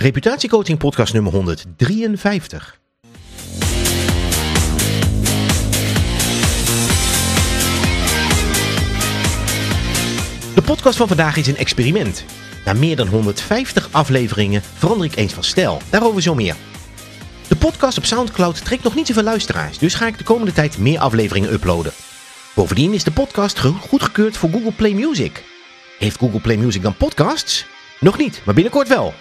Reputatiecoaching podcast nummer 153. De podcast van vandaag is een experiment. Na meer dan 150 afleveringen verander ik eens van stijl. Daarover zo meer. De podcast op Soundcloud trekt nog niet zoveel luisteraars, dus ga ik de komende tijd meer afleveringen uploaden. Bovendien is de podcast goedgekeurd voor Google Play Music. Heeft Google Play Music dan podcasts? Nog niet, maar binnenkort wel.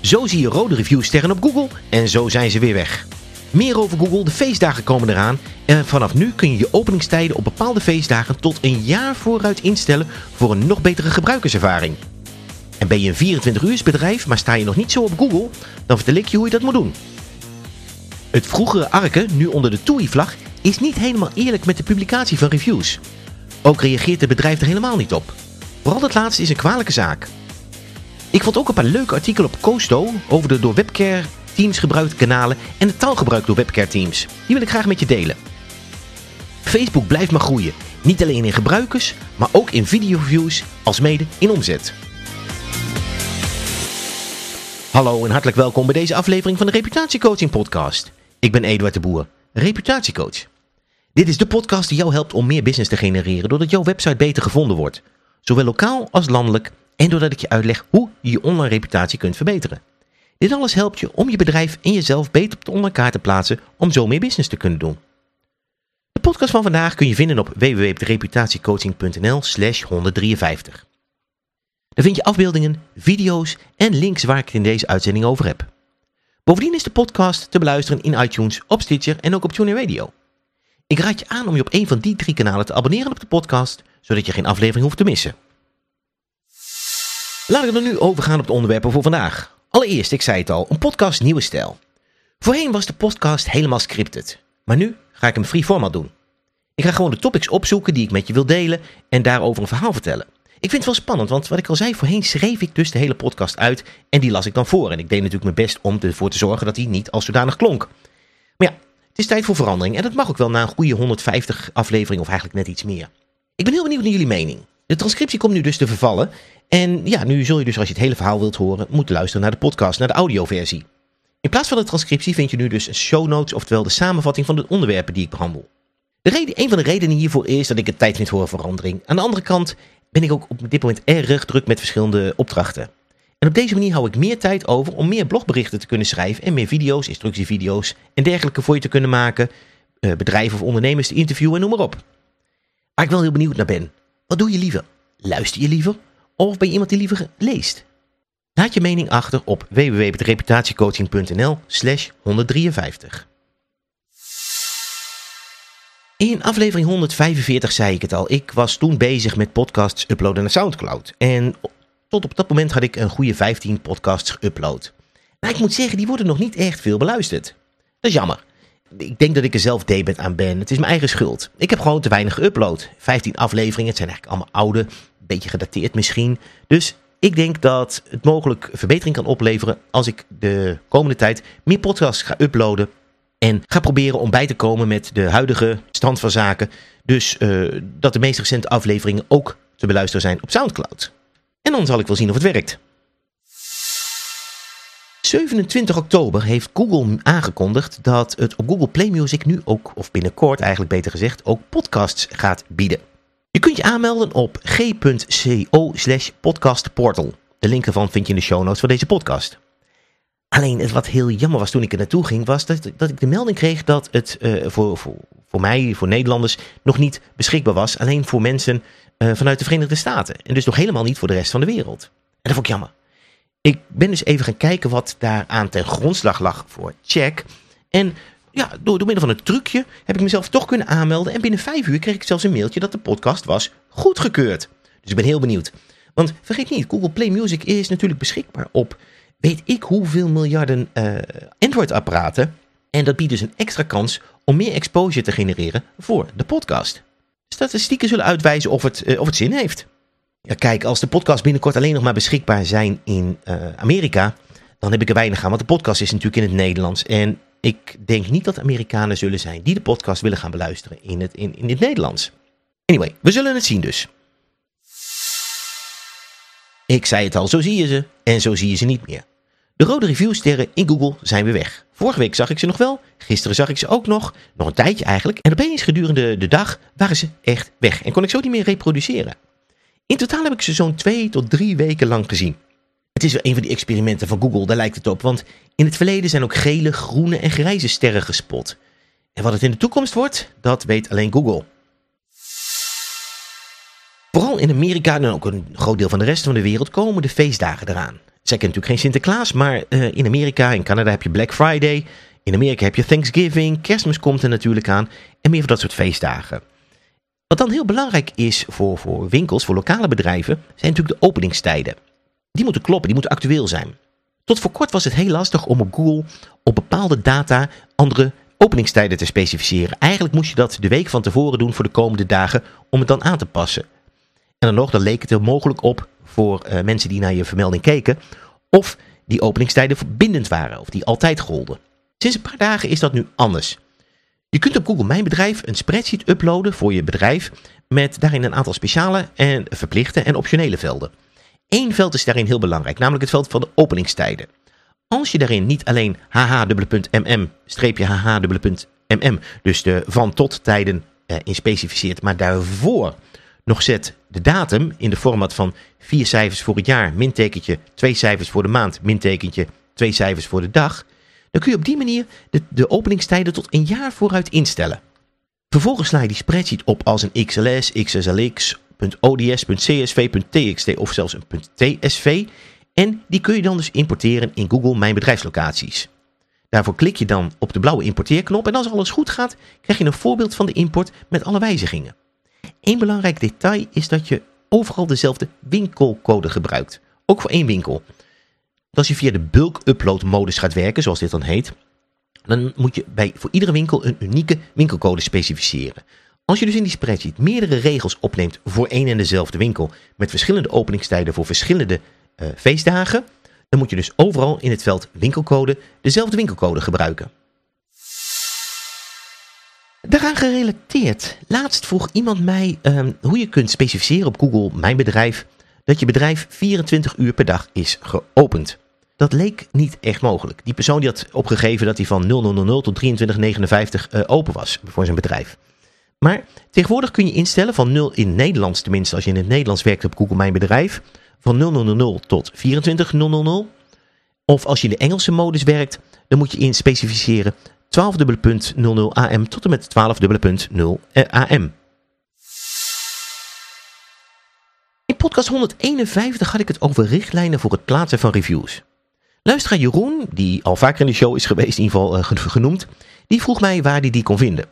Zo zie je rode reviewsterren op Google en zo zijn ze weer weg. Meer over Google, de feestdagen komen eraan en vanaf nu kun je je openingstijden op bepaalde feestdagen tot een jaar vooruit instellen voor een nog betere gebruikerservaring. En ben je een 24 uur bedrijf, maar sta je nog niet zo op Google, dan vertel ik je hoe je dat moet doen. Het vroegere Arke, nu onder de TUI-vlag, is niet helemaal eerlijk met de publicatie van reviews. Ook reageert het bedrijf er helemaal niet op. Vooral dat laatste is een kwalijke zaak. Ik vond ook een paar leuke artikelen op Costo over de door webcare teams gebruikte kanalen en het taalgebruik door webcare teams. Die wil ik graag met je delen. Facebook blijft maar groeien. Niet alleen in gebruikers, maar ook in videoviews, als mede in omzet. Hallo en hartelijk welkom bij deze aflevering van de Reputatiecoaching podcast. Ik ben Eduard de Boer, reputatiecoach. Dit is de podcast die jou helpt om meer business te genereren doordat jouw website beter gevonden wordt. Zowel lokaal als landelijk en doordat ik je uitleg hoe je je online reputatie kunt verbeteren. Dit alles helpt je om je bedrijf en jezelf beter op de online kaart te plaatsen om zo meer business te kunnen doen. De podcast van vandaag kun je vinden op www.reputatiecoaching.nl slash 153. Daar vind je afbeeldingen, video's en links waar ik het in deze uitzending over heb. Bovendien is de podcast te beluisteren in iTunes, op Stitcher en ook op TuneIn Radio. Ik raad je aan om je op een van die drie kanalen te abonneren op de podcast, zodat je geen aflevering hoeft te missen. Laat ik dan nu overgaan op de onderwerpen voor vandaag. Allereerst, ik zei het al, een podcast nieuwe stijl. Voorheen was de podcast helemaal scripted, maar nu ga ik hem free format doen. Ik ga gewoon de topics opzoeken die ik met je wil delen en daarover een verhaal vertellen. Ik vind het wel spannend, want wat ik al zei, voorheen schreef ik dus de hele podcast uit en die las ik dan voor. En ik deed natuurlijk mijn best om ervoor te zorgen dat die niet als zodanig klonk. Maar ja, het is tijd voor verandering en dat mag ook wel na een goede 150 afleveringen of eigenlijk net iets meer. Ik ben heel benieuwd naar jullie mening. De transcriptie komt nu dus te vervallen. En ja, nu zul je dus als je het hele verhaal wilt horen, moeten luisteren naar de podcast, naar de audioversie. In plaats van de transcriptie vind je nu dus show notes, oftewel de samenvatting van de onderwerpen die ik behandel. De reden, een van de redenen hiervoor is dat ik het tijd vind voor verandering. Aan de andere kant ben ik ook op dit moment erg druk met verschillende opdrachten. En op deze manier hou ik meer tijd over om meer blogberichten te kunnen schrijven en meer video's, instructievideo's en dergelijke voor je te kunnen maken, eh, bedrijven of ondernemers te interviewen en noem maar op. Waar ik wel heel benieuwd naar ben. Wat doe je liever? Luister je liever? Of ben je iemand die liever leest? Laat je mening achter op www.reputatiecoaching.nl slash 153. In aflevering 145 zei ik het al, ik was toen bezig met podcasts uploaden naar Soundcloud. En tot op dat moment had ik een goede 15 podcasts geüpload. Maar ik moet zeggen, die worden nog niet echt veel beluisterd. Dat is jammer. Ik denk dat ik er zelf debet aan ben. Het is mijn eigen schuld. Ik heb gewoon te weinig geüpload. 15 afleveringen, het zijn eigenlijk allemaal oude, een beetje gedateerd misschien. Dus ik denk dat het mogelijk verbetering kan opleveren als ik de komende tijd meer podcasts ga uploaden. En ga proberen om bij te komen met de huidige stand van zaken. Dus uh, dat de meest recente afleveringen ook te beluisteren zijn op Soundcloud. En dan zal ik wel zien of het werkt. 27 oktober heeft Google aangekondigd dat het op Google Play Music nu ook, of binnenkort eigenlijk beter gezegd, ook podcasts gaat bieden. Je kunt je aanmelden op g.co slash podcastportal. De link ervan vind je in de show notes van deze podcast. Alleen wat heel jammer was toen ik er naartoe ging, was dat, dat ik de melding kreeg dat het uh, voor, voor, voor mij, voor Nederlanders, nog niet beschikbaar was. Alleen voor mensen uh, vanuit de Verenigde Staten. En dus nog helemaal niet voor de rest van de wereld. En dat vond ik jammer. Ik ben dus even gaan kijken wat daaraan ten grondslag lag voor check. En ja, door, door middel van een trucje heb ik mezelf toch kunnen aanmelden. En binnen vijf uur kreeg ik zelfs een mailtje dat de podcast was goedgekeurd. Dus ik ben heel benieuwd. Want vergeet niet, Google Play Music is natuurlijk beschikbaar op weet ik hoeveel miljarden uh, Android-apparaten. En dat biedt dus een extra kans om meer exposure te genereren voor de podcast. Statistieken zullen uitwijzen of het, uh, of het zin heeft. Kijk, als de podcasts binnenkort alleen nog maar beschikbaar zijn in uh, Amerika, dan heb ik er weinig aan. Want de podcast is natuurlijk in het Nederlands. En ik denk niet dat Amerikanen zullen zijn die de podcast willen gaan beluisteren in het, in, in het Nederlands. Anyway, we zullen het zien dus. Ik zei het al, zo zie je ze en zo zie je ze niet meer. De rode reviewsterren in Google zijn weer weg. Vorige week zag ik ze nog wel, gisteren zag ik ze ook nog, nog een tijdje eigenlijk. En opeens gedurende de dag waren ze echt weg en kon ik zo niet meer reproduceren. In totaal heb ik ze zo'n twee tot drie weken lang gezien. Het is wel een van die experimenten van Google, daar lijkt het op, want in het verleden zijn ook gele, groene en grijze sterren gespot. En wat het in de toekomst wordt, dat weet alleen Google. Vooral in Amerika en ook een groot deel van de rest van de wereld komen de feestdagen eraan. Zij kennen natuurlijk geen Sinterklaas, maar uh, in Amerika en Canada heb je Black Friday. In Amerika heb je Thanksgiving, kerstmis komt er natuurlijk aan en meer van dat soort feestdagen. Wat dan heel belangrijk is voor, voor winkels, voor lokale bedrijven, zijn natuurlijk de openingstijden. Die moeten kloppen, die moeten actueel zijn. Tot voor kort was het heel lastig om op Google op bepaalde data andere openingstijden te specificeren. Eigenlijk moest je dat de week van tevoren doen voor de komende dagen om het dan aan te passen. En dan nog, dan leek het er mogelijk op voor uh, mensen die naar je vermelding keken, of die openingstijden verbindend waren, of die altijd golden. Sinds een paar dagen is dat nu anders. Je kunt op Google Mijn Bedrijf een spreadsheet uploaden voor je bedrijf met daarin een aantal speciale en verplichte en optionele velden. Eén veld is daarin heel belangrijk, namelijk het veld van de openingstijden. Als je daarin niet alleen hh.mm, hh.mm, dus de van tot tijden eh, in specificeert, maar daarvoor nog zet de datum in de format van vier cijfers voor het jaar, mintekentje, twee cijfers voor de maand, mintekentje, twee cijfers voor de dag, dan kun je op die manier de, de openingstijden tot een jaar vooruit instellen. Vervolgens sla je die spreadsheet op als een XLS, XSLX, .ods, .csv, .txt of zelfs een .tsv en die kun je dan dus importeren in Google Mijn Bedrijfslocaties. Daarvoor klik je dan op de blauwe importeerknop en als alles goed gaat, krijg je een voorbeeld van de import met alle wijzigingen. Eén belangrijk detail is dat je overal dezelfde winkelcode gebruikt. Ook voor één winkel. Als je via de bulk upload modus gaat werken, zoals dit dan heet, dan moet je bij, voor iedere winkel een unieke winkelcode specificeren. Als je dus in die spreadsheet meerdere regels opneemt voor één en dezelfde winkel, met verschillende openingstijden voor verschillende uh, feestdagen, dan moet je dus overal in het veld winkelcode dezelfde winkelcode gebruiken. Daaraan gerelateerd, laatst vroeg iemand mij um, hoe je kunt specificeren op Google Mijn Bedrijf dat je bedrijf 24 uur per dag is geopend. Dat leek niet echt mogelijk. Die persoon die had opgegeven dat hij van 0000 tot 2359 uh, open was voor zijn bedrijf. Maar tegenwoordig kun je instellen van 0 in Nederlands, tenminste als je in het Nederlands werkt op Google Mijn Bedrijf, van 0000 tot 2400. Of als je in de Engelse modus werkt, dan moet je in specificeren 12.00 AM tot en met 12.0 AM. Podcast 151 had ik het over richtlijnen voor het plaatsen van reviews. Luisteraar Jeroen, die al vaker in de show is geweest, in ieder geval uh, genoemd, die vroeg mij waar hij die kon vinden.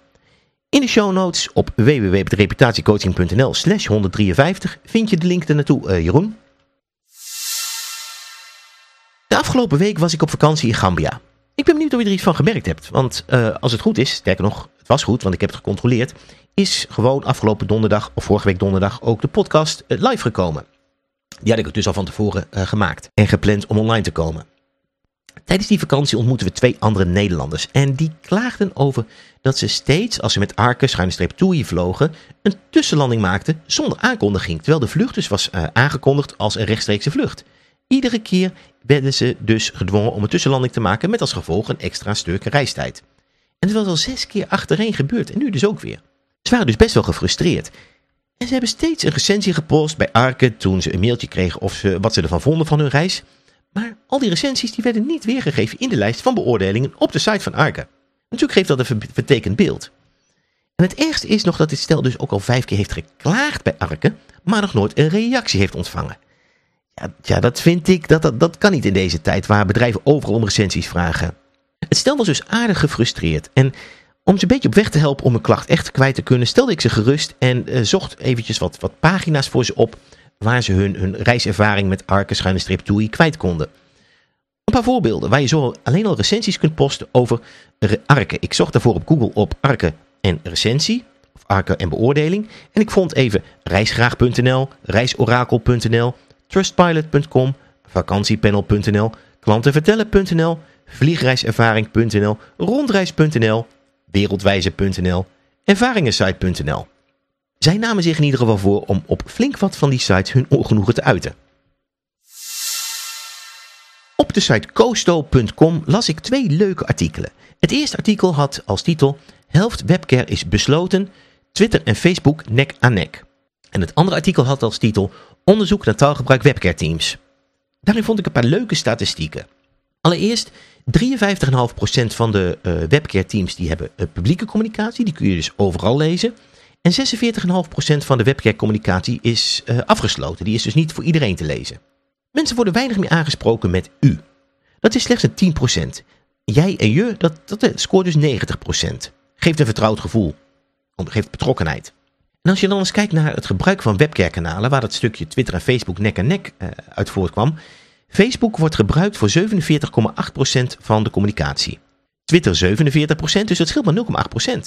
In de show notes op www.reputatiecoaching.nl slash 153 vind je de link ernaartoe, uh, Jeroen. De afgelopen week was ik op vakantie in Gambia. Ik ben benieuwd of je er iets van gemerkt hebt. Want uh, als het goed is, sterker nog, het was goed, want ik heb het gecontroleerd, is gewoon afgelopen donderdag of vorige week donderdag ook de podcast uh, live gekomen. Die had ik dus al van tevoren uh, gemaakt en gepland om online te komen. Tijdens die vakantie ontmoetten we twee andere Nederlanders en die klaagden over dat ze steeds, als ze met Arke schuine Toei vlogen, een tussenlanding maakten zonder aankondiging, terwijl de vlucht dus was aangekondigd als een rechtstreekse vlucht. Iedere keer werden ze dus gedwongen om een tussenlanding te maken met als gevolg een extra stuk reistijd. En het was al zes keer achtereen gebeurd en nu dus ook weer. Ze waren dus best wel gefrustreerd. En ze hebben steeds een recensie gepost bij Arke toen ze een mailtje kregen of ze, wat ze ervan vonden van hun reis. Maar al die recensies die werden niet weergegeven in de lijst van beoordelingen op de site van Arke. Natuurlijk geeft dat een vertekend beeld. En het ergste is nog dat dit stel dus ook al vijf keer heeft geklaagd bij Arke, maar nog nooit een reactie heeft ontvangen. Ja, dat vind ik, dat, dat, dat kan niet in deze tijd waar bedrijven overal om recensies vragen. Het stel was dus aardig gefrustreerd en om ze een beetje op weg te helpen om een klacht echt kwijt te kunnen, stelde ik ze gerust en uh, zocht eventjes wat, wat pagina's voor ze op waar ze hun, hun reiservaring met Arke schuine strip TUI kwijt konden. Een paar voorbeelden waar je zo alleen al recensies kunt posten over Arke. Ik zocht daarvoor op Google op Arke en recensie, of Arke en beoordeling. En ik vond even reisgraag.nl, reisorakel.nl, trustpilot.com, vakantiepanel.nl, klantenvertellen.nl, vliegreiservaring.nl, rondreis.nl, wereldwijze.nl, ervaringensite.nl. Zij namen zich in ieder geval voor om op flink wat van die sites hun ongenoegen te uiten. Op de site costo.com las ik twee leuke artikelen. Het eerste artikel had als titel Helft webcare is besloten, Twitter en Facebook nek aan nek. En het andere artikel had als titel Onderzoek naar taalgebruik webcare teams. Daarin vond ik een paar leuke statistieken. Allereerst, 53,5% van de uh, webcare teams die hebben uh, publieke communicatie, die kun je dus overal lezen. En 46,5% van de webcare communicatie is uh, afgesloten, die is dus niet voor iedereen te lezen. Mensen worden weinig meer aangesproken met u. Dat is slechts een 10%. Jij en je, dat, dat scoort dus 90%. Geeft een vertrouwd gevoel. Geeft betrokkenheid. En als je dan eens kijkt naar het gebruik van webcare-kanalen, waar dat stukje Twitter en Facebook nek aan nek uh, uit voortkwam. Facebook wordt gebruikt voor 47,8% van de communicatie. Twitter 47%, dus dat scheelt maar 0,8%.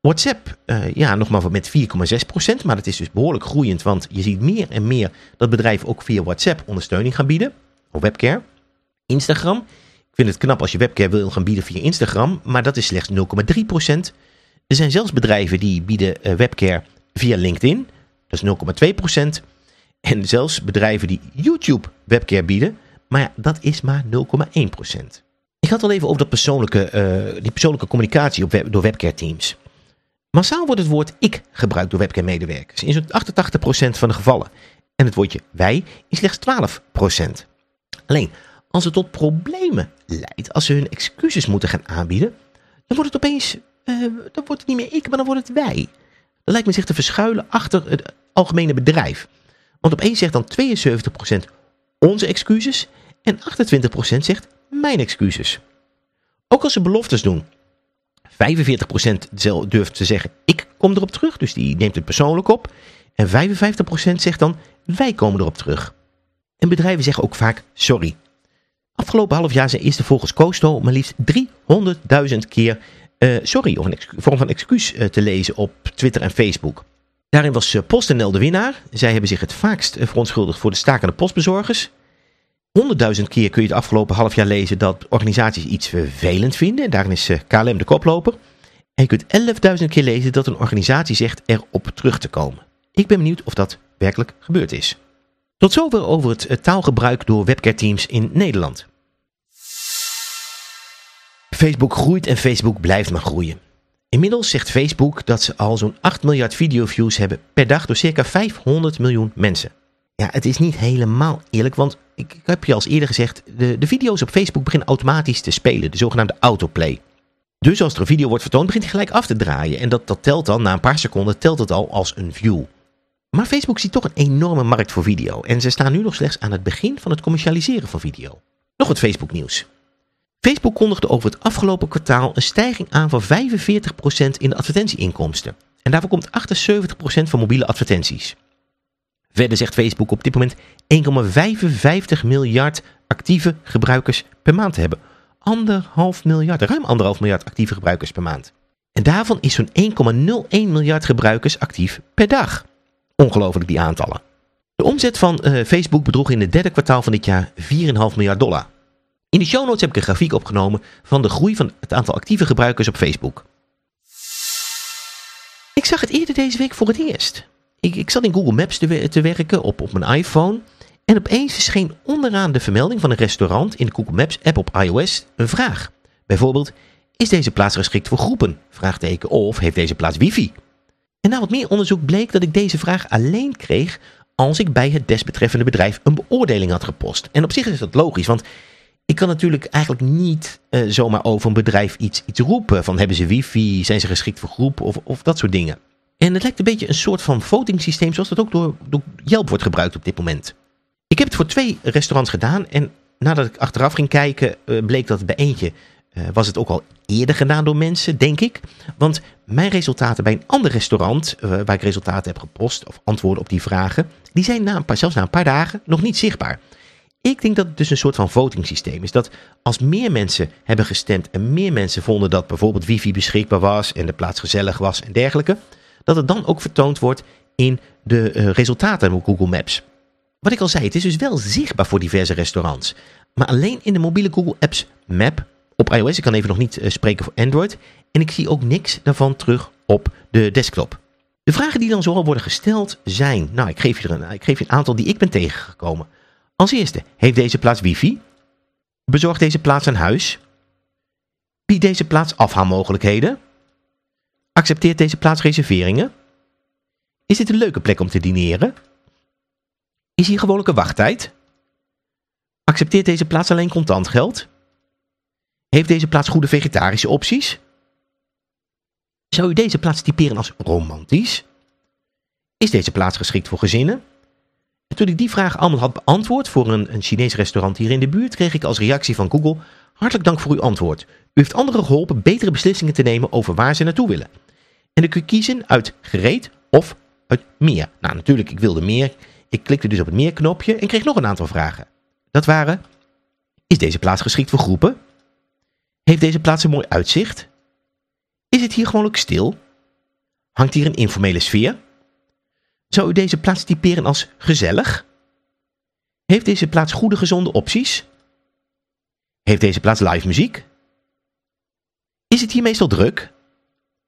WhatsApp, uh, ja, nog maar met 4,6%, maar dat is dus behoorlijk groeiend, want je ziet meer en meer dat bedrijven ook via WhatsApp ondersteuning gaan bieden, of webcare. Instagram, ik vind het knap als je webcare wil gaan bieden via Instagram, maar dat is slechts 0,3%. Er zijn zelfs bedrijven die bieden uh, webcare via LinkedIn, dat is 0,2%. En zelfs bedrijven die YouTube webcare bieden, maar ja, dat is maar 0,1%. Ik had al even over dat persoonlijke, uh, die persoonlijke communicatie op door webcare teams. Massaal wordt het woord ik gebruikt door webcare medewerkers in zo'n 88% van de gevallen. En het woordje wij in slechts 12%. Alleen, als het tot problemen leidt, als ze hun excuses moeten gaan aanbieden, dan wordt het opeens, uh, dan wordt het niet meer ik, maar dan wordt het wij. Dan lijkt men zich te verschuilen achter het algemene bedrijf. Want opeens zegt dan 72% onze excuses en 28% zegt mijn excuses. Ook als ze beloftes doen. 45% durft te zeggen ik kom erop terug, dus die neemt het persoonlijk op. En 55% zegt dan wij komen erop terug. En bedrijven zeggen ook vaak sorry. Afgelopen half jaar zijn eerste volgens Costo maar liefst 300.000 keer sorry of een vorm van excuus uh, te lezen op Twitter en Facebook. Daarin was uh, PostNL de winnaar. Zij hebben zich het vaakst verontschuldigd voor de stakende postbezorgers. 100.000 keer kun je het afgelopen half jaar lezen dat organisaties iets vervelend vinden. Daarin is KLM de koploper. En je kunt 11.000 keer lezen dat een organisatie zegt erop terug te komen. Ik ben benieuwd of dat werkelijk gebeurd is. Tot zover over het taalgebruik door webcare teams in Nederland. Facebook groeit en Facebook blijft maar groeien. Inmiddels zegt Facebook dat ze al zo'n 8 miljard videoviews hebben per dag door circa 500 miljoen mensen. Ja, het is niet helemaal eerlijk, want ik, heb je al eerder gezegd, de, de video's op Facebook beginnen automatisch te spelen, de zogenaamde autoplay. Dus als er een video wordt vertoond, begint hij gelijk af te draaien. En dat, dat telt dan, na een paar seconden, telt het al als een view. Maar Facebook ziet toch een enorme markt voor video. En ze staan nu nog slechts aan het begin van het commercialiseren van video. Nog het Facebook nieuws. Facebook kondigde over het afgelopen kwartaal een stijging aan van 45% in de advertentieinkomsten. En daarvoor komt 78% van mobiele advertenties. Verder zegt Facebook op dit moment 1,55 miljard actieve gebruikers per maand te hebben. Anderhalf miljard, ruim anderhalf miljard actieve gebruikers per maand. En daarvan is zo'n 1,01 miljard gebruikers actief per dag. Ongelooflijk die aantallen. De omzet van uh, Facebook bedroeg in het derde kwartaal van dit jaar 4,5 miljard dollar. In de show notes heb ik een grafiek opgenomen van de groei van het aantal actieve gebruikers op Facebook. Ik zag het eerder deze week voor het eerst. Ik, ik zat in Google Maps te, te werken op, op mijn iPhone. En opeens verscheen onderaan de vermelding van een restaurant in de Google Maps app op iOS een vraag. Bijvoorbeeld, is deze plaats geschikt voor groepen? Vraagteken. Of heeft deze plaats wifi? En na wat meer onderzoek bleek dat ik deze vraag alleen kreeg als ik bij het desbetreffende bedrijf een beoordeling had gepost. En op zich is dat logisch, want ik kan natuurlijk eigenlijk niet uh, zomaar over een bedrijf iets, iets roepen. Van hebben ze wifi, zijn ze geschikt voor groepen of, of dat soort dingen. En het lijkt een beetje een soort van voting systeem zoals dat ook door, door Yelp wordt gebruikt op dit moment. Ik heb het voor twee restaurants gedaan en nadat ik achteraf ging kijken uh, bleek dat bij eentje uh, was het ook al eerder gedaan door mensen, denk ik. Want mijn resultaten bij een ander restaurant, waar ik resultaten heb gepost of antwoorden op die vragen, die zijn na een paar, zelfs na een paar dagen nog niet zichtbaar. Ik denk dat het dus een soort van voting systeem is. Dat als meer mensen hebben gestemd en meer mensen vonden dat bijvoorbeeld wifi beschikbaar was en de plaats gezellig was en dergelijke, dat het dan ook vertoond wordt in de uh, resultaten op Google Maps. Wat ik al zei, het is dus wel zichtbaar voor diverse restaurants. Maar alleen in de mobiele Google Apps Map op iOS. Ik kan even nog niet uh, spreken voor Android. En ik zie ook niks daarvan terug op de desktop. De vragen die dan zoal worden gesteld zijn, nou ik geef je er een, ik geef je een aantal die ik ben tegengekomen. Als eerste, heeft deze plaats wifi? Bezorgt deze plaats aan huis? Biedt deze plaats afhaalmogelijkheden? Accepteert deze plaats reserveringen? Is dit een leuke plek om te dineren? Is hier gewoonlijk een wachttijd? Accepteert deze plaats alleen contant geld? Heeft deze plaats goede vegetarische opties? Zou u deze plaats typeren als romantisch? Is deze plaats geschikt voor gezinnen? En toen ik die vraag allemaal had beantwoord voor een, een Chinees restaurant hier in de buurt, kreeg ik als reactie van Google hartelijk dank voor uw antwoord. U heeft anderen geholpen betere beslissingen te nemen over waar ze naartoe willen. En ik kun kiezen uit gereed of uit meer. Nou natuurlijk, ik wilde meer. Ik klikte dus op het meer knopje en kreeg nog een aantal vragen. Dat waren, is deze plaats geschikt voor groepen? Heeft deze plaats een mooi uitzicht? Is het hier gewoonlijk stil? Hangt hier een informele sfeer? Zou u deze plaats typeren als gezellig? Heeft deze plaats goede gezonde opties? Heeft deze plaats live muziek? Is het hier meestal druk?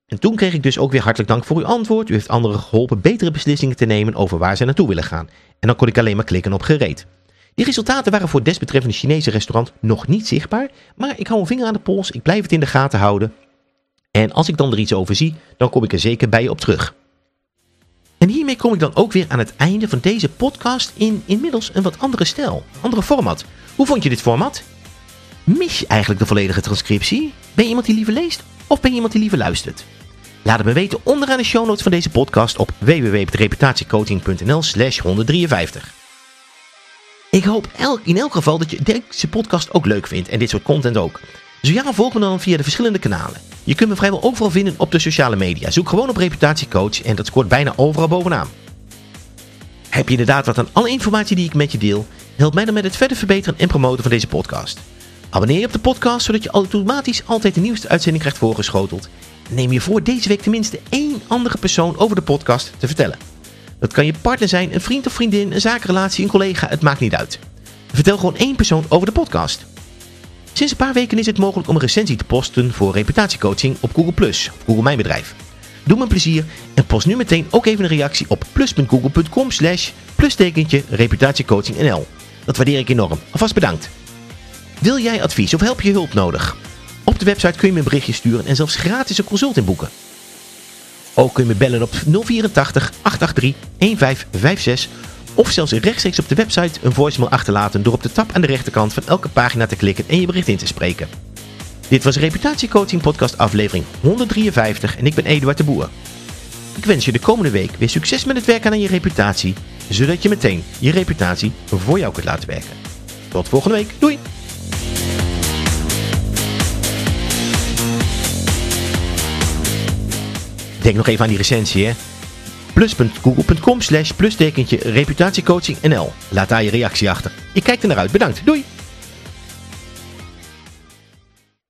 En toen kreeg ik dus ook weer hartelijk dank voor uw antwoord. U heeft anderen geholpen betere beslissingen te nemen over waar ze naartoe willen gaan. En dan kon ik alleen maar klikken op gereed. Die resultaten waren voor desbetreffende Chinese restaurant nog niet zichtbaar, maar ik hou een vinger aan de pols, ik blijf het in de gaten houden. En als ik dan er iets over zie, dan kom ik er zeker bij je op terug. En hiermee kom ik dan ook weer aan het einde van deze podcast in inmiddels een wat andere stijl, andere format. Hoe vond je dit format? Mis je eigenlijk de volledige transcriptie? Ben je iemand die liever leest of ben je iemand die liever luistert? Laat het me weten onderaan de show notes van deze podcast op www.reputatiecoaching.nl slash 153. Ik hoop elk, in elk geval dat je deze podcast ook leuk vindt en dit soort content ook. Zo ja, volg me dan via de verschillende kanalen. Je kunt me vrijwel overal vinden op de sociale media. Zoek gewoon op reputatiecoach en dat scoort bijna overal bovenaan. Heb je inderdaad wat aan alle informatie die ik met je deel? Help mij dan met het verder verbeteren en promoten van deze podcast. Abonneer je op de podcast zodat je automatisch altijd de nieuwste uitzending krijgt voorgeschoteld. Neem je voor deze week tenminste één andere persoon over de podcast te vertellen. Dat kan je partner zijn, een vriend of vriendin, een zakenrelatie, een collega, het maakt niet uit. Vertel gewoon één persoon over de podcast. Sinds een paar weken is het mogelijk om een recensie te posten voor reputatiecoaching op Google+, Plus, Google Mijn Bedrijf. Doe me een plezier en post nu meteen ook even een reactie op plus.google.com slash plustekentje reputatiecoachingnl. Dat waardeer ik enorm. Alvast bedankt. Wil jij advies of help je hulp nodig? Op de website kun je me een berichtje sturen en zelfs gratis een consult inboeken. Ook kun je me bellen op 084 883 1556 of zelfs rechtstreeks op de website een voicemail achterlaten door op de tab aan de rechterkant van elke pagina te klikken en je bericht in te spreken. Dit was Reputatiecoaching podcast aflevering 153 en ik ben Eduard de Boer. Ik wens je de komende week weer succes met het werken aan je reputatie, zodat je meteen je reputatie voor jou kunt laten werken. Tot volgende week, doei! Denk nog even aan die recensie, hè. plus.google.com slash plustekentje reputatiecoaching NL. Laat daar je reactie achter. Ik kijk er naar uit. Bedankt. Doei!